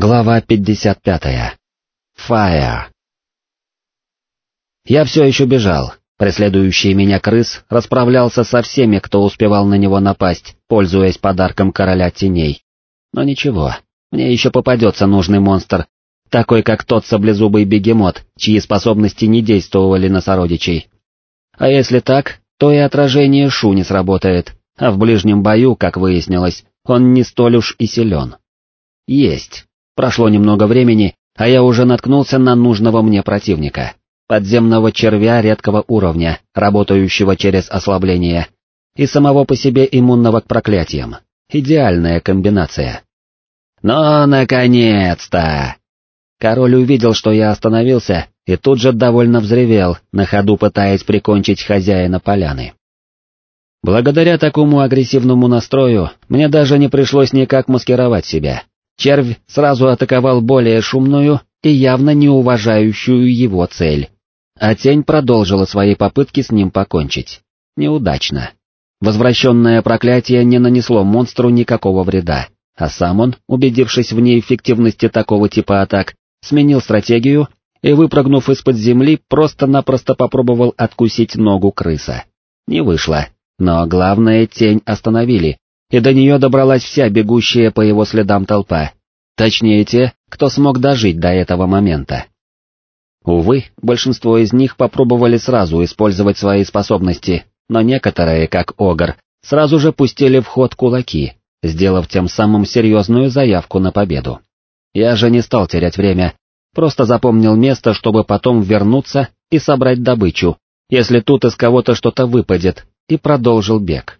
Глава 55. Фая. Я все еще бежал. Преследующий меня крыс расправлялся со всеми, кто успевал на него напасть, пользуясь подарком короля теней. Но ничего, мне еще попадется нужный монстр, такой как тот саблезубый бегемот, чьи способности не действовали на сородичей. А если так, то и отражение Шу не сработает, а в ближнем бою, как выяснилось, он не столь уж и силен. Есть. Прошло немного времени, а я уже наткнулся на нужного мне противника. Подземного червя редкого уровня, работающего через ослабление, и самого по себе иммунного к проклятиям. Идеальная комбинация. «Ну, наконец-то!» Король увидел, что я остановился, и тут же довольно взревел, на ходу пытаясь прикончить хозяина поляны. Благодаря такому агрессивному настрою, мне даже не пришлось никак маскировать себя. Червь сразу атаковал более шумную и явно не уважающую его цель. А тень продолжила свои попытки с ним покончить. Неудачно. Возвращенное проклятие не нанесло монстру никакого вреда, а сам он, убедившись в неэффективности такого типа атак, сменил стратегию и, выпрыгнув из-под земли, просто-напросто попробовал откусить ногу крыса. Не вышло, но главное тень остановили, и до нее добралась вся бегущая по его следам толпа, точнее те, кто смог дожить до этого момента. Увы, большинство из них попробовали сразу использовать свои способности, но некоторые, как Огр, сразу же пустили в ход кулаки, сделав тем самым серьезную заявку на победу. Я же не стал терять время, просто запомнил место, чтобы потом вернуться и собрать добычу, если тут из кого-то что-то выпадет, и продолжил бег.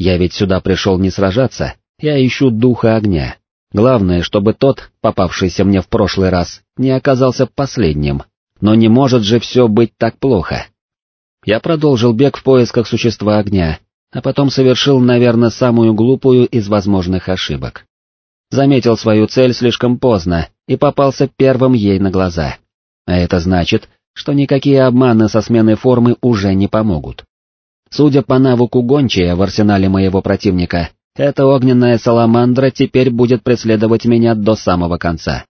Я ведь сюда пришел не сражаться, я ищу духа огня. Главное, чтобы тот, попавшийся мне в прошлый раз, не оказался последним. Но не может же все быть так плохо. Я продолжил бег в поисках существа огня, а потом совершил, наверное, самую глупую из возможных ошибок заметил свою цель слишком поздно и попался первым ей на глаза. А это значит, что никакие обманы со сменой формы уже не помогут. Судя по навыку гончая в арсенале моего противника, эта огненная саламандра теперь будет преследовать меня до самого конца.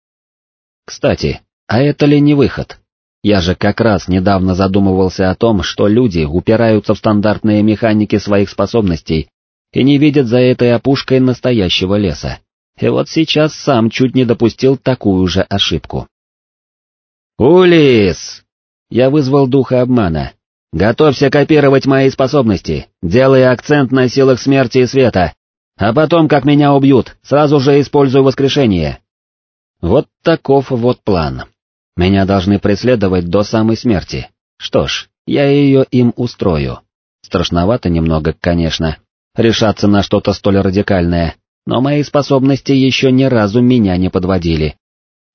Кстати, а это ли не выход? Я же как раз недавно задумывался о том, что люди упираются в стандартные механики своих способностей и не видят за этой опушкой настоящего леса. И вот сейчас сам чуть не допустил такую же ошибку. «Улис!» Я вызвал духа обмана. «Готовься копировать мои способности, делая акцент на силах смерти и света, а потом, как меня убьют, сразу же использую воскрешение». Вот таков вот план. Меня должны преследовать до самой смерти. Что ж, я ее им устрою. Страшновато немного, конечно, решаться на что-то столь радикальное, но мои способности еще ни разу меня не подводили.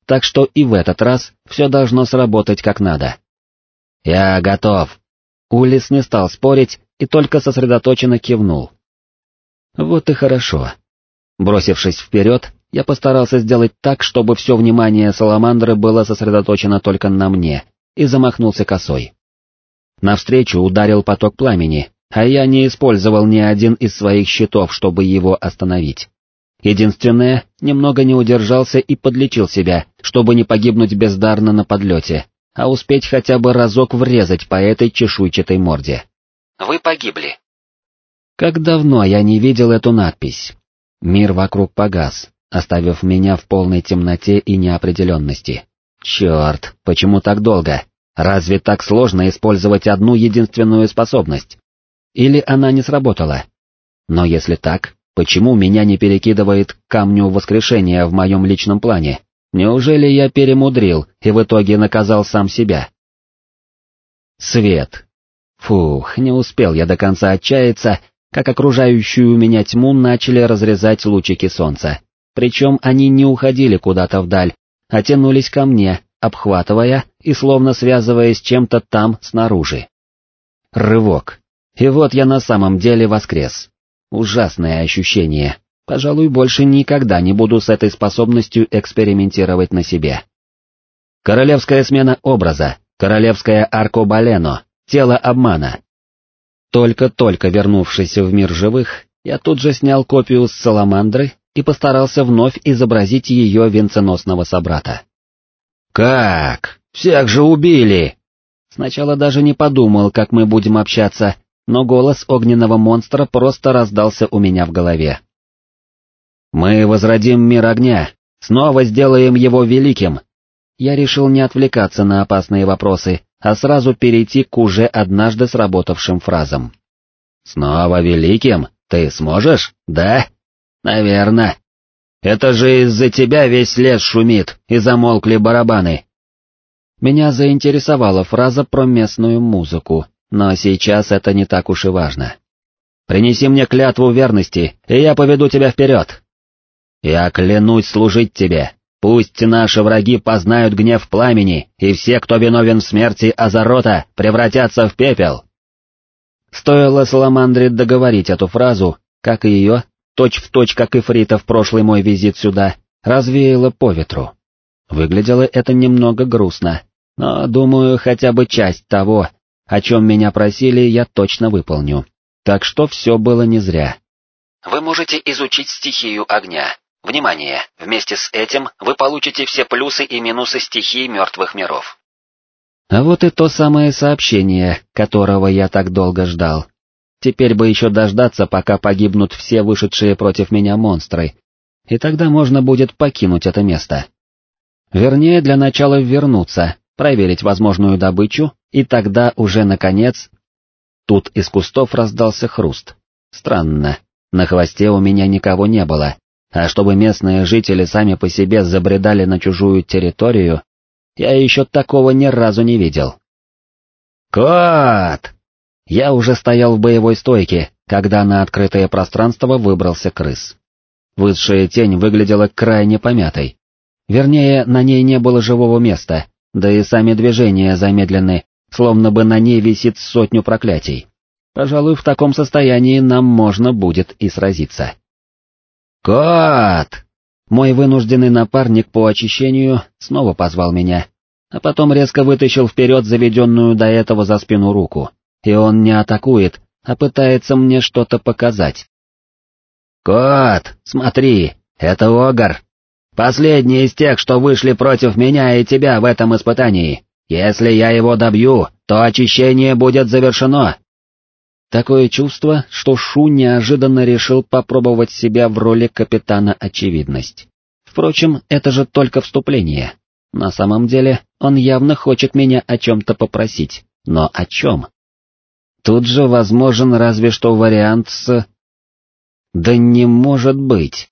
Так что и в этот раз все должно сработать как надо. «Я готов». Улис не стал спорить и только сосредоточенно кивнул. Вот и хорошо. Бросившись вперед, я постарался сделать так, чтобы все внимание Саламандры было сосредоточено только на мне, и замахнулся косой. Навстречу ударил поток пламени, а я не использовал ни один из своих щитов, чтобы его остановить. Единственное, немного не удержался и подлечил себя, чтобы не погибнуть бездарно на подлете, а успеть хотя бы разок врезать по этой чешуйчатой морде. Вы погибли. Как давно я не видел эту надпись. Мир вокруг погас, оставив меня в полной темноте и неопределенности. Черт, почему так долго? Разве так сложно использовать одну единственную способность? Или она не сработала? Но если так, Почему меня не перекидывает к камню воскрешения в моем личном плане? Неужели я перемудрил и в итоге наказал сам себя? Свет. Фух, не успел я до конца отчаяться, как окружающую меня тьму начали разрезать лучики солнца. Причем они не уходили куда-то вдаль, а тянулись ко мне, обхватывая и словно связываясь чем-то там снаружи. Рывок. И вот я на самом деле воскрес. Ужасное ощущение. Пожалуй, больше никогда не буду с этой способностью экспериментировать на себе. Королевская смена образа, королевская аркобалено, тело обмана. Только-только вернувшись в мир живых, я тут же снял копию с Саламандры и постарался вновь изобразить ее венценосного собрата. «Как? Всех же убили!» Сначала даже не подумал, как мы будем общаться, но голос огненного монстра просто раздался у меня в голове. «Мы возродим мир огня, снова сделаем его великим!» Я решил не отвлекаться на опасные вопросы, а сразу перейти к уже однажды сработавшим фразам. «Снова великим? Ты сможешь, да?» «Наверно. Это же из-за тебя весь лес шумит, и замолкли барабаны». Меня заинтересовала фраза про местную музыку, но сейчас это не так уж и важно. «Принеси мне клятву верности, и я поведу тебя вперед!» «Я клянусь служить тебе, Пусть наши враги познают гнев пламени, и все, кто виновен в смерти Азарота, превратятся в пепел. Стоило Саламандре договорить эту фразу, как и ее, точь-в-точь, как и Фрита в прошлый мой визит сюда, развеяло по ветру. Выглядело это немного грустно, но, думаю, хотя бы часть того, о чем меня просили, я точно выполню. Так что все было не зря. Вы можете изучить стихию огня. Внимание! Вместе с этим вы получите все плюсы и минусы стихий мертвых миров. А вот и то самое сообщение, которого я так долго ждал. Теперь бы еще дождаться, пока погибнут все вышедшие против меня монстры, и тогда можно будет покинуть это место. Вернее, для начала вернуться, проверить возможную добычу, и тогда уже наконец... Тут из кустов раздался хруст. Странно, на хвосте у меня никого не было, а чтобы местные жители сами по себе забредали на чужую территорию, я еще такого ни разу не видел. «Кот!» Я уже стоял в боевой стойке, когда на открытое пространство выбрался крыс. Высшая тень выглядела крайне помятой. Вернее, на ней не было живого места, да и сами движения замедлены, словно бы на ней висит сотню проклятий. Пожалуй, в таком состоянии нам можно будет и сразиться. «Кот!» Мой вынужденный напарник по очищению снова позвал меня, а потом резко вытащил вперед заведенную до этого за спину руку, и он не атакует, а пытается мне что-то показать. «Кот, смотри, это Огар. Последний из тех, что вышли против меня и тебя в этом испытании. Если я его добью, то очищение будет завершено, Такое чувство, что Шу неожиданно решил попробовать себя в роли капитана Очевидность. Впрочем, это же только вступление. На самом деле, он явно хочет меня о чем-то попросить, но о чем? Тут же возможен разве что вариант с... Да не может быть.